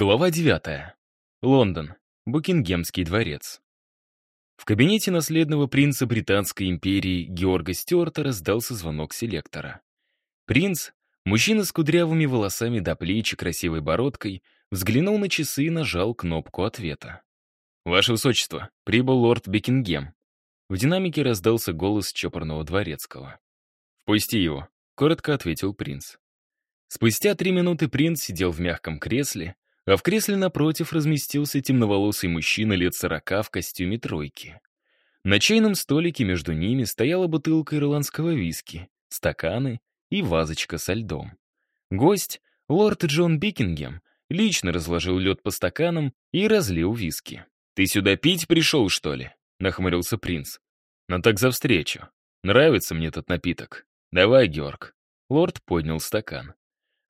Глава 9. Лондон. Букингемский дворец. В кабинете наследного принца Британской империи Георга Стюарта раздался звонок селектора. Принц, мужчина с кудрявыми волосами до плеч и красивой бородкой, взглянул на часы и нажал кнопку ответа. «Ваше высочество, прибыл лорд Бекингем». В динамике раздался голос чопорного дворецкого. «Впусти его», — коротко ответил принц. Спустя три минуты принц сидел в мягком кресле, а в кресле напротив разместился темноволосый мужчина лет сорока в костюме тройки. На чайном столике между ними стояла бутылка ирландского виски, стаканы и вазочка со льдом. Гость, лорд Джон Бикингем, лично разложил лед по стаканам и разлил виски. «Ты сюда пить пришел, что ли?» — нахмурился принц. «Ну так за встречу. Нравится мне этот напиток. Давай, Георг». Лорд поднял стакан.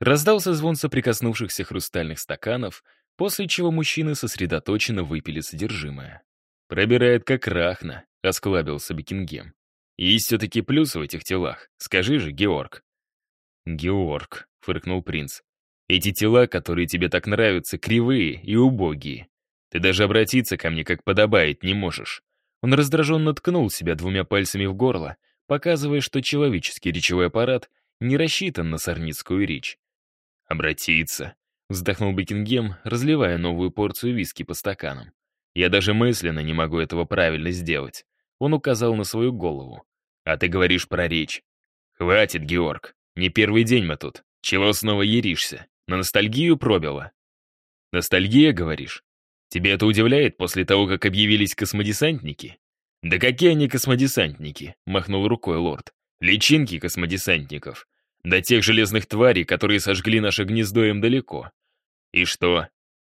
Раздался звон соприкоснувшихся хрустальных стаканов, после чего мужчины сосредоточенно выпили содержимое. «Пробирает как рахна», — осклабился Бекингем. «Есть все-таки плюс в этих телах. Скажи же, Георг». «Георг», — фыркнул принц. «Эти тела, которые тебе так нравятся, кривые и убогие. Ты даже обратиться ко мне как подобает не можешь». Он раздраженно ткнул себя двумя пальцами в горло, показывая, что человеческий речевой аппарат не рассчитан на сорницкую речь. «Обратиться», — вздохнул Бекингем, разливая новую порцию виски по стаканам. «Я даже мысленно не могу этого правильно сделать». Он указал на свою голову. «А ты говоришь про речь». «Хватит, Георг. Не первый день мы тут. Чего снова еришься? На ностальгию пробило?» «Ностальгия, говоришь? Тебе это удивляет после того, как объявились космодесантники?» «Да какие они космодесантники?» — махнул рукой лорд. «Личинки космодесантников. До тех железных тварей, которые сожгли наше гнездо им далеко. И что?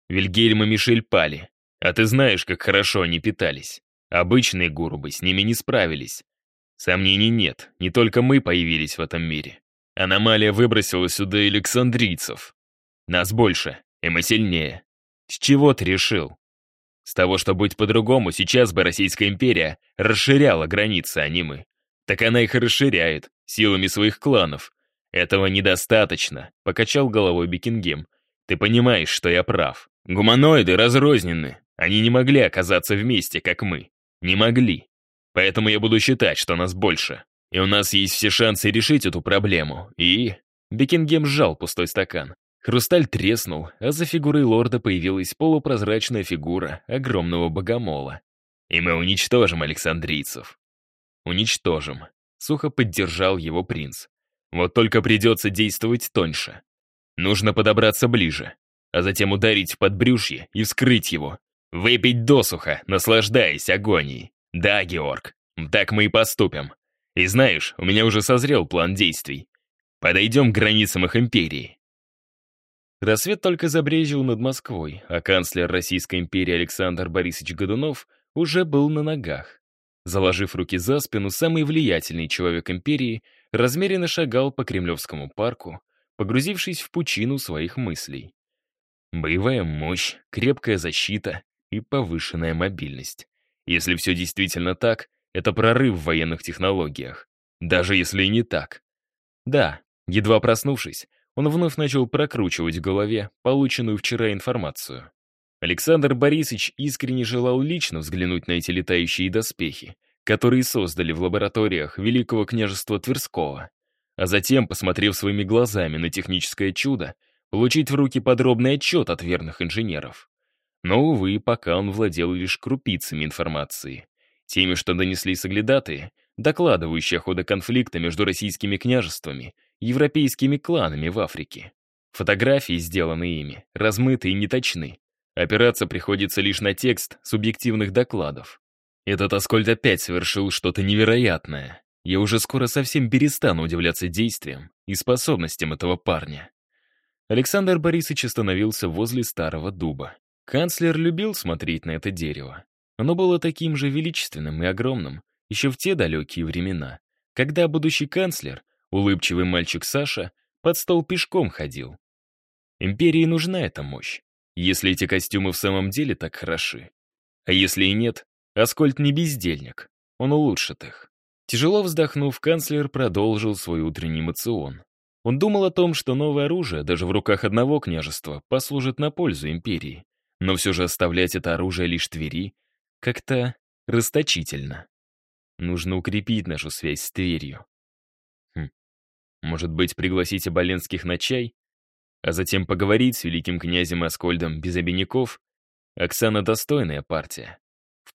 Вильгельм и Мишель пали. А ты знаешь, как хорошо они питались. Обычные гурубы с ними не справились. Сомнений нет, не только мы появились в этом мире. Аномалия выбросила сюда александрийцев. Нас больше, и мы сильнее. С чего ты решил? С того, что быть по-другому, сейчас бы Российская империя расширяла границы, а не мы. Так она их расширяет, силами своих кланов, «Этого недостаточно», — покачал головой Бекингем. «Ты понимаешь, что я прав. Гуманоиды разрознены. Они не могли оказаться вместе, как мы. Не могли. Поэтому я буду считать, что нас больше. И у нас есть все шансы решить эту проблему. И...» Бекингем сжал пустой стакан. Хрусталь треснул, а за фигурой лорда появилась полупрозрачная фигура огромного богомола. «И мы уничтожим александрийцев». «Уничтожим», — сухо поддержал его принц. Вот только придется действовать тоньше. Нужно подобраться ближе, а затем ударить в подбрюшье и вскрыть его. Выпить досуха, наслаждаясь агонией. Да, Георг, так мы и поступим. И знаешь, у меня уже созрел план действий. Подойдем к границам их империи. Рассвет только забрежил над Москвой, а канцлер Российской империи Александр Борисович Годунов уже был на ногах. Заложив руки за спину, самый влиятельный человек империи — размеренно шагал по Кремлевскому парку, погрузившись в пучину своих мыслей. Боевая мощь, крепкая защита и повышенная мобильность. Если все действительно так, это прорыв в военных технологиях. Даже если и не так. Да, едва проснувшись, он вновь начал прокручивать в голове полученную вчера информацию. Александр Борисович искренне желал лично взглянуть на эти летающие доспехи, которые создали в лабораториях Великого княжества Тверского, а затем, посмотрев своими глазами на техническое чудо, получить в руки подробный отчет от верных инженеров. Но, увы, пока он владел лишь крупицами информации. Теми, что донесли соглядатые, докладывающие о ходе конфликта между российскими княжествами и европейскими кланами в Африке. Фотографии, сделанные ими, размыты и неточны. Опираться приходится лишь на текст субъективных докладов. Этот Аскольд опять совершил что-то невероятное. Я уже скоро совсем перестану удивляться действиям и способностям этого парня. Александр Борисович остановился возле старого дуба. Канцлер любил смотреть на это дерево. Оно было таким же величественным и огромным еще в те далекие времена, когда будущий канцлер, улыбчивый мальчик Саша, под стол пешком ходил. Империи нужна эта мощь, если эти костюмы в самом деле так хороши. А если и нет, Аскольд не бездельник, он улучшит их. Тяжело вздохнув, канцлер продолжил свой утренний мацион. Он думал о том, что новое оружие, даже в руках одного княжества, послужит на пользу империи. Но все же оставлять это оружие лишь Твери как-то расточительно. Нужно укрепить нашу связь с Тверью. Хм. Может быть, пригласить Оболенских на чай? А затем поговорить с великим князем Аскольдом без обиняков? Оксана достойная партия.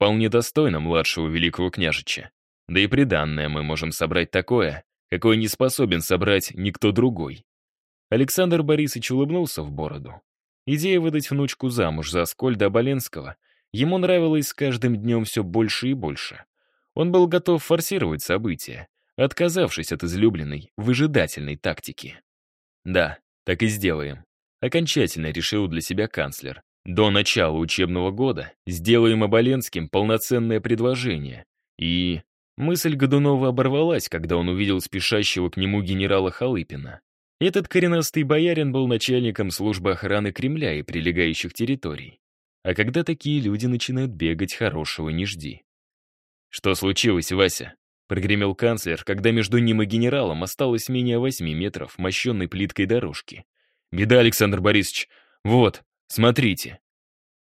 Вполне достойна младшего великого княжича. Да и приданное мы можем собрать такое, какое не способен собрать никто другой. Александр Борисович улыбнулся в бороду. Идея выдать внучку замуж за Аскольда Оболенского ему нравилась с каждым днем все больше и больше. Он был готов форсировать события, отказавшись от излюбленной, выжидательной тактики. «Да, так и сделаем», — окончательно решил для себя канцлер. «До начала учебного года сделаем Оболенским полноценное предложение. И...» Мысль Годунова оборвалась, когда он увидел спешащего к нему генерала Халыпина. Этот коренастый боярин был начальником службы охраны Кремля и прилегающих территорий. А когда такие люди начинают бегать, хорошего не жди. «Что случилось, Вася?» — прогремел канцлер, когда между ним и генералом осталось менее восьми метров мощенной плиткой дорожки. «Беда, Александр Борисович! Вот, смотрите!»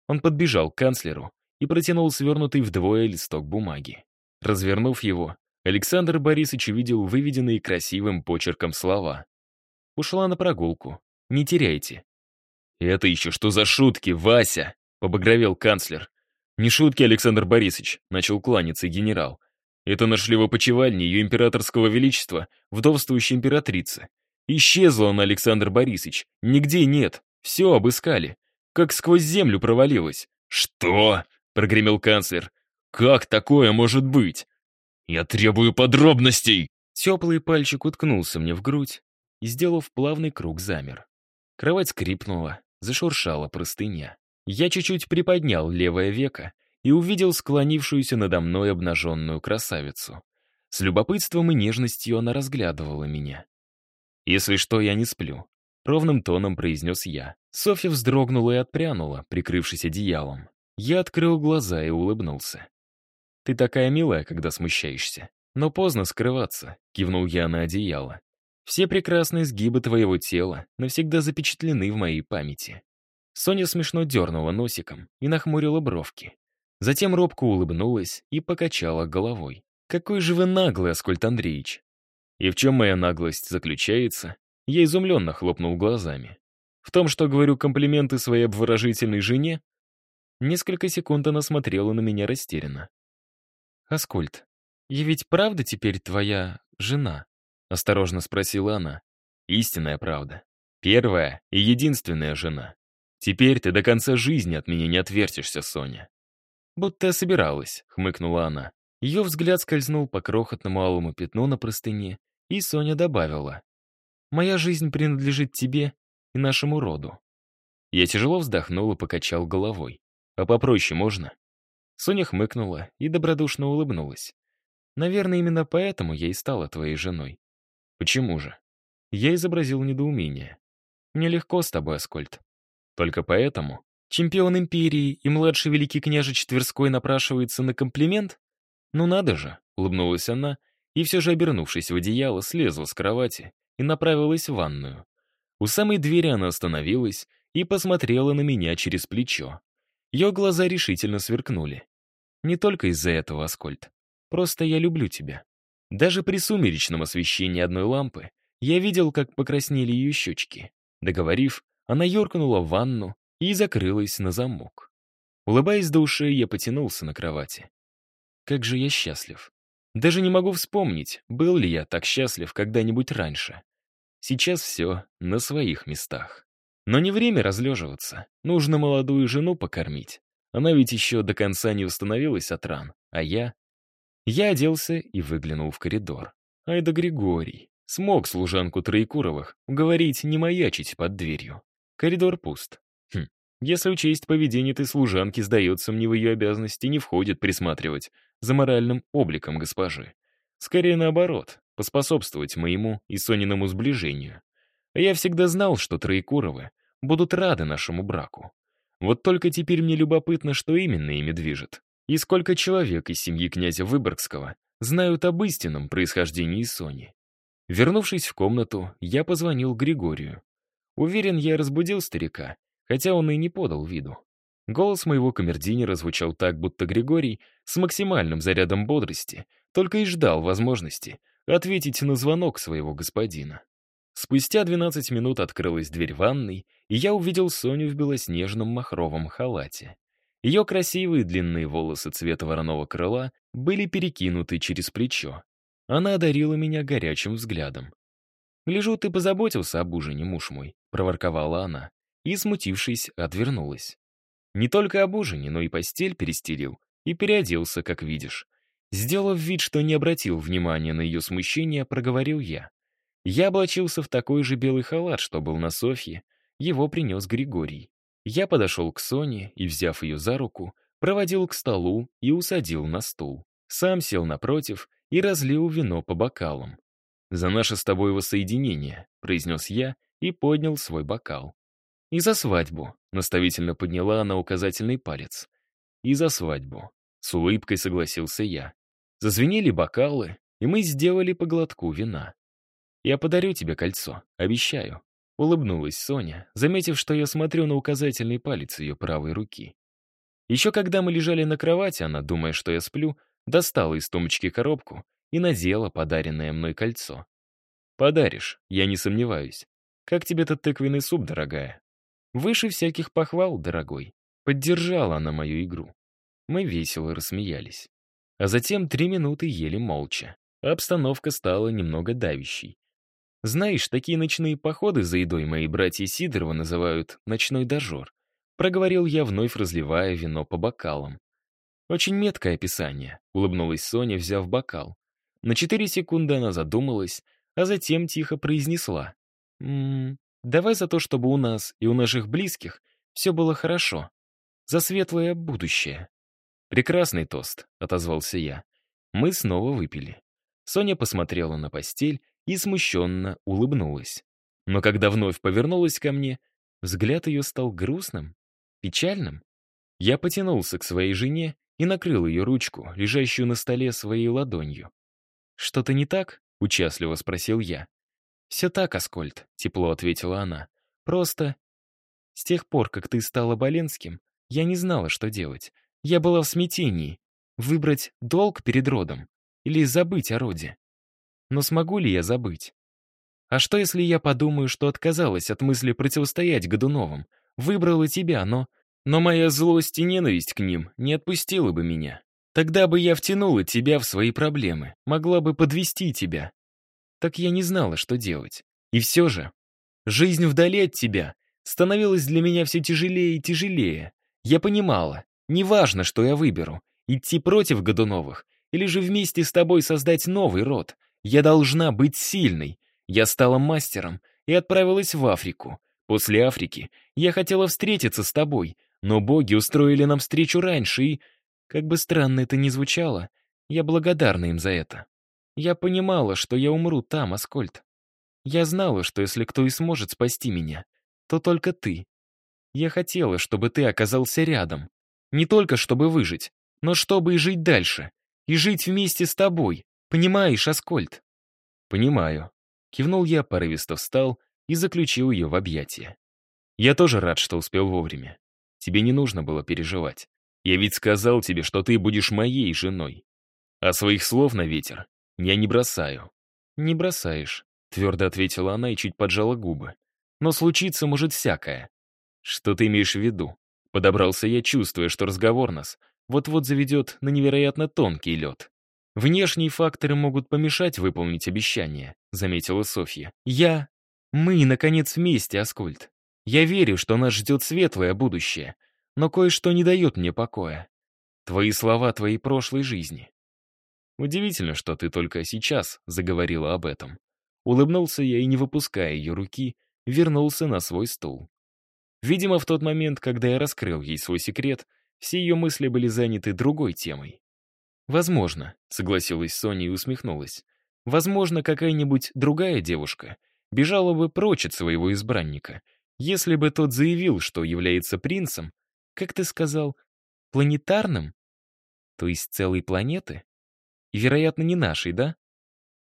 Он подбежал к канцлеру и протянул свернутый вдвое листок бумаги. Развернув его, Александр Борисович увидел выведенные красивым почерком слова. «Ушла на прогулку. Не теряйте». «Это еще что за шутки, Вася?» — побагровел канцлер. «Не шутки, Александр Борисович», — начал кланяться генерал. «Это нашли в опочивальне ее императорского величества, вдовствующей императрицы. Исчезла она, Александр Борисович. Нигде нет. Все обыскали. Как сквозь землю провалилась». «Что?» — прогремел канцлер. «Как такое может быть? Я требую подробностей!» Теплый пальчик уткнулся мне в грудь и, сделав плавный круг, замер. Кровать скрипнула, зашуршала простыня. Я чуть-чуть приподнял левое веко и увидел склонившуюся надо мной обнаженную красавицу. С любопытством и нежностью она разглядывала меня. «Если что, я не сплю», — ровным тоном произнес я. Софья вздрогнула и отпрянула, прикрывшись одеялом. Я открыл глаза и улыбнулся. «Ты такая милая, когда смущаешься. Но поздно скрываться», — кивнул я на одеяло. «Все прекрасные сгибы твоего тела навсегда запечатлены в моей памяти. Соня смешно дернула носиком и нахмурила бровки. Затем робко улыбнулась и покачала головой. «Какой же вы наглый, Аскольд Андреевич!» И в чем моя наглость заключается? Я изумленно хлопнул глазами. В том, что говорю комплименты своей обворожительной жене? Несколько секунд она смотрела на меня растерянно. «Аскольд, я ведь правда теперь твоя жена?» — осторожно спросила она. «Истинная правда. Первая и единственная жена. Теперь ты до конца жизни от меня не отвертишься, Соня». «Будто собиралась», — хмыкнула она. Ее взгляд скользнул по крохотному алому пятну на простыне, и Соня добавила. «Моя жизнь принадлежит тебе и нашему роду». Я тяжело вздохнул и покачал головой. «А попроще можно?» Соня хмыкнула и добродушно улыбнулась. «Наверное, именно поэтому я и стала твоей женой». «Почему же?» Я изобразил недоумение. «Мне легко с тобой, Аскольд. Только поэтому чемпион империи и младший великий княжич Тверской напрашивается на комплимент? Ну надо же, улыбнулась она, и все же, обернувшись в одеяло, слезла с кровати и направилась в ванную. У самой двери она остановилась и посмотрела на меня через плечо. Ее глаза решительно сверкнули. Не только из-за этого, Аскольд. Просто я люблю тебя. Даже при сумеречном освещении одной лампы я видел, как покраснели ее щечки. Договорив, она юркнула в ванну и закрылась на замок. Улыбаясь до ушей, я потянулся на кровати. Как же я счастлив. Даже не могу вспомнить, был ли я так счастлив когда-нибудь раньше. Сейчас все на своих местах. Но не время разлеживаться. Нужно молодую жену покормить. Она ведь еще до конца не установилась от ран. А я... Я оделся и выглянул в коридор. Ай да Григорий. Смог служанку Троекуровых уговорить не маячить под дверью. Коридор пуст. Хм. Если учесть поведение этой служанки, сдается мне в ее обязанности не входит присматривать за моральным обликом госпожи. Скорее наоборот, поспособствовать моему и Сониному сближению. Я всегда знал, что Троекуровы будут рады нашему браку. Вот только теперь мне любопытно, что именно ими движет. И сколько человек из семьи князя Выборгского знают об истинном происхождении Сони. Вернувшись в комнату, я позвонил Григорию. Уверен, я разбудил старика, хотя он и не подал виду. Голос моего камердинера звучал так, будто Григорий с максимальным зарядом бодрости только и ждал возможности ответить на звонок своего господина. Спустя 12 минут открылась дверь ванной, и я увидел Соню в белоснежном махровом халате. Ее красивые длинные волосы цвета вороного крыла были перекинуты через плечо. Она одарила меня горячим взглядом. «Гляжу, ты позаботился об ужине, муж мой», — проворковала она, и, смутившись, отвернулась. Не только об ужине, но и постель перестелил и переоделся, как видишь. Сделав вид, что не обратил внимания на ее смущение, проговорил я. Я облачился в такой же белый халат, что был на Софье. Его принес Григорий. Я подошел к Соне и, взяв ее за руку, проводил к столу и усадил на стул. Сам сел напротив и разлил вино по бокалам. «За наше с тобой воссоединение», — произнес я и поднял свой бокал. «И за свадьбу», — наставительно подняла она указательный палец. «И за свадьбу», — с улыбкой согласился я. Зазвенели бокалы, и мы сделали по глотку вина. «Я подарю тебе кольцо, обещаю», — улыбнулась Соня, заметив, что я смотрю на указательный палец ее правой руки. Еще когда мы лежали на кровати, она, думая, что я сплю, достала из тумбочки коробку и надела подаренное мной кольцо. «Подаришь, я не сомневаюсь. Как тебе этот тыквенный суп, дорогая?» Выше всяких похвал, дорогой. Поддержала она мою игру. Мы весело рассмеялись. А затем три минуты ели молча. Обстановка стала немного давящей. Знаешь, такие ночные походы за едой мои братья Сидорова называют «ночной дожор». Проговорил я, вновь разливая вино по бокалам. Очень меткое описание, улыбнулась Соня, взяв бокал. На четыре секунды она задумалась, а затем тихо произнесла. «М -м, Давай за то, чтобы у нас и у наших близких все было хорошо. За светлое будущее. Прекрасный тост, отозвался я. Мы снова выпили. Соня посмотрела на постель и смущенно улыбнулась. Но когда вновь повернулась ко мне, взгляд ее стал грустным, печальным. Я потянулся к своей жене и накрыл ее ручку, лежащую на столе своей ладонью. «Что-то не так?» — участливо спросил я. «Все так, Аскольд», — тепло ответила она. «Просто с тех пор, как ты стала Боленским, я не знала, что делать. Я была в смятении. Выбрать долг перед родом или забыть о роде. Но смогу ли я забыть? А что, если я подумаю, что отказалась от мысли противостоять Годуновым, выбрала тебя, но... Но моя злость и ненависть к ним не отпустила бы меня. Тогда бы я втянула тебя в свои проблемы, могла бы подвести тебя, так я не знала, что делать. И все же, жизнь вдали от тебя становилась для меня все тяжелее и тяжелее. Я понимала, неважно, что я выберу, идти против Годуновых или же вместе с тобой создать новый род. Я должна быть сильной. Я стала мастером и отправилась в Африку. После Африки я хотела встретиться с тобой, но боги устроили нам встречу раньше и... Как бы странно это ни звучало, я благодарна им за это. Я понимала, что я умру там, Аскольд. Я знала, что если кто и сможет спасти меня, то только ты. Я хотела, чтобы ты оказался рядом. Не только чтобы выжить, но чтобы и жить дальше. И жить вместе с тобой. Понимаешь, Аскольд? Понимаю. Кивнул я, порывисто встал и заключил ее в объятия. Я тоже рад, что успел вовремя. Тебе не нужно было переживать. Я ведь сказал тебе, что ты будешь моей женой. А своих слов на ветер «Я не бросаю». «Не бросаешь», — твердо ответила она и чуть поджала губы. «Но случиться может всякое». «Что ты имеешь в виду?» Подобрался я, чувствуя, что разговор нас вот-вот заведет на невероятно тонкий лед. «Внешние факторы могут помешать выполнить обещание», — заметила Софья. «Я... Мы, наконец, вместе, Аскольд. Я верю, что нас ждет светлое будущее, но кое-что не дает мне покоя. Твои слова твоей прошлой жизни. Удивительно, что ты только сейчас заговорила об этом. Улыбнулся я и, не выпуская ее руки, вернулся на свой стул. Видимо, в тот момент, когда я раскрыл ей свой секрет, все ее мысли были заняты другой темой. «Возможно», — согласилась Соня и усмехнулась. «Возможно, какая-нибудь другая девушка бежала бы прочь от своего избранника, если бы тот заявил, что является принцем, как ты сказал, планетарным? То есть целой планеты?» И, вероятно, не нашей, да?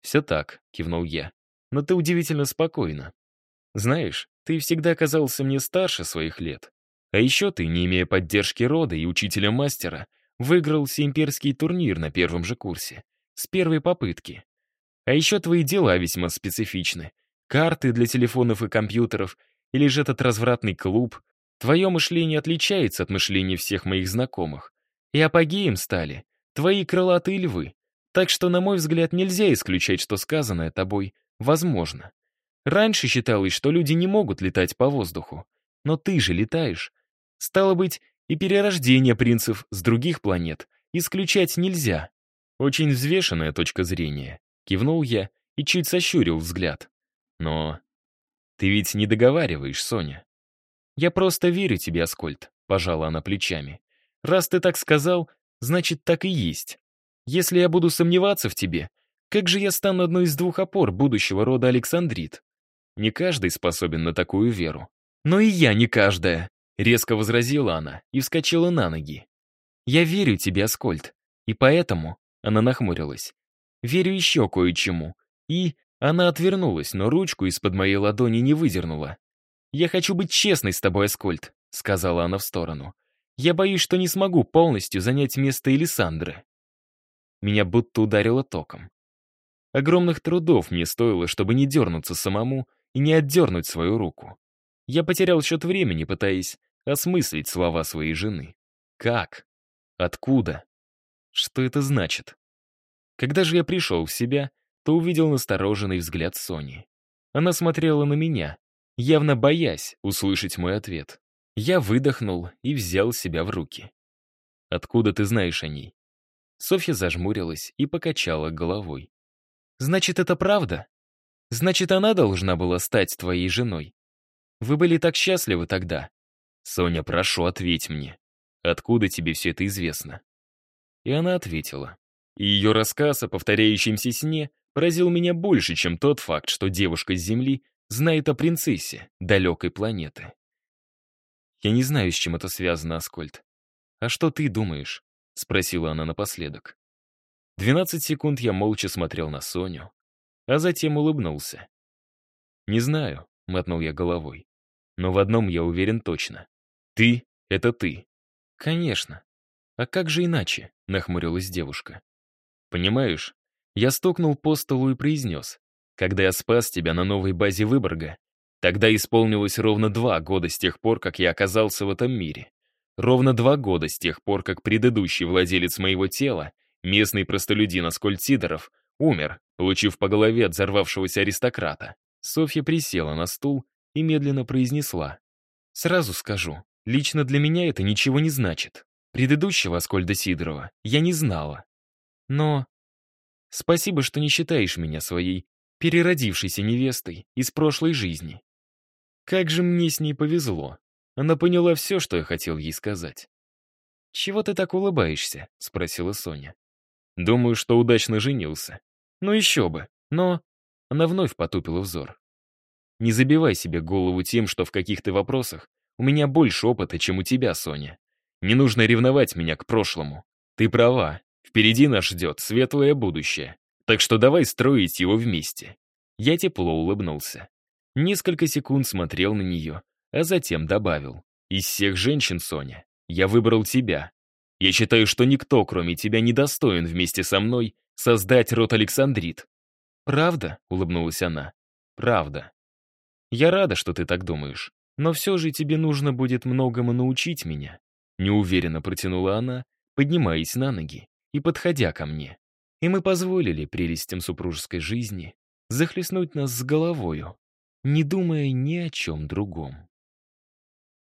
«Все так», — кивнул я. но ты удивительно спокойна. Знаешь, ты всегда казался мне старше своих лет. А еще ты, не имея поддержки рода и учителя-мастера, выиграл всеимперский турнир на первом же курсе. С первой попытки. А еще твои дела весьма специфичны. Карты для телефонов и компьютеров, или же этот развратный клуб. Твое мышление отличается от мышления всех моих знакомых. И апогеем стали твои крылатые львы. Так что, на мой взгляд, нельзя исключать, что сказанное тобой возможно. Раньше считалось, что люди не могут летать по воздуху. Но ты же летаешь. Стало быть, и перерождение принцев с других планет исключать нельзя. Очень взвешенная точка зрения. Кивнул я и чуть сощурил взгляд. Но ты ведь не договариваешь, Соня. Я просто верю тебе, Аскольд, пожала она плечами. Раз ты так сказал, значит, так и есть. Если я буду сомневаться в тебе, как же я стану одной из двух опор будущего рода Александрит? Не каждый способен на такую веру. Но и я не каждая, резко возразила она и вскочила на ноги. Я верю тебе, Аскольд, и поэтому, она нахмурилась, верю еще кое-чему. И она отвернулась, но ручку из-под моей ладони не выдернула. «Я хочу быть честной с тобой, Аскольд», — сказала она в сторону. «Я боюсь, что не смогу полностью занять место Элисандры». Меня будто ударило током. Огромных трудов мне стоило, чтобы не дернуться самому и не отдернуть свою руку. Я потерял счет времени, пытаясь осмыслить слова своей жены. Как? Откуда? Что это значит? Когда же я пришел в себя, то увидел настороженный взгляд Сони. Она смотрела на меня, явно боясь услышать мой ответ. Я выдохнул и взял себя в руки. «Откуда ты знаешь о ней?» Софья зажмурилась и покачала головой. «Значит, это правда? Значит, она должна была стать твоей женой. Вы были так счастливы тогда. Соня, прошу, ответь мне. Откуда тебе все это известно?» И она ответила. И ее рассказ о повторяющемся сне поразил меня больше, чем тот факт, что девушка с Земли знает о принцессе далекой планеты. «Я не знаю, с чем это связано, Аскольд. А что ты думаешь?» — спросила она напоследок. Двенадцать секунд я молча смотрел на Соню, а затем улыбнулся. «Не знаю», — мотнул я головой. «Но в одном я уверен точно. Ты — это ты». «Конечно. А как же иначе?» — нахмурилась девушка. «Понимаешь, я стукнул по столу и произнес. Когда я спас тебя на новой базе Выборга, тогда исполнилось ровно два года с тех пор, как я оказался в этом мире. Ровно два года с тех пор, как предыдущий владелец моего тела, местный простолюдин Аскольд Сидоров, умер, получив по голове от взорвавшегося аристократа. Софья присела на стул и медленно произнесла. «Сразу скажу, лично для меня это ничего не значит. Предыдущего Аскольда Сидорова я не знала. Но Спасибо, что не считаешь меня своей переродившейся невестой из прошлой жизни. Как же мне с ней повезло. Она поняла все, что я хотел ей сказать. «Чего ты так улыбаешься?» — спросила Соня. «Думаю, что удачно женился. Ну еще бы. Но...» Она вновь потупила взор. «Не забивай себе голову тем, что в каких-то вопросах у меня больше опыта, чем у тебя, Соня. Не нужно ревновать меня к прошлому. Ты права, Впереди нас ждет светлое будущее. Так что давай строить его вместе. Я тепло улыбнулся. Несколько секунд смотрел на нее, а затем добавил. Из всех женщин, Соня, я выбрал тебя. Я считаю, что никто, кроме тебя, не достоин вместе со мной создать род Александрит. «Правда?» — улыбнулась она. «Правда. Я рада, что ты так думаешь. Но все же тебе нужно будет многому научить меня». Неуверенно протянула она, поднимаясь на ноги и подходя ко мне. И мы позволили прелестям супружеской жизни захлестнуть нас с головою, не думая ни о чем другом.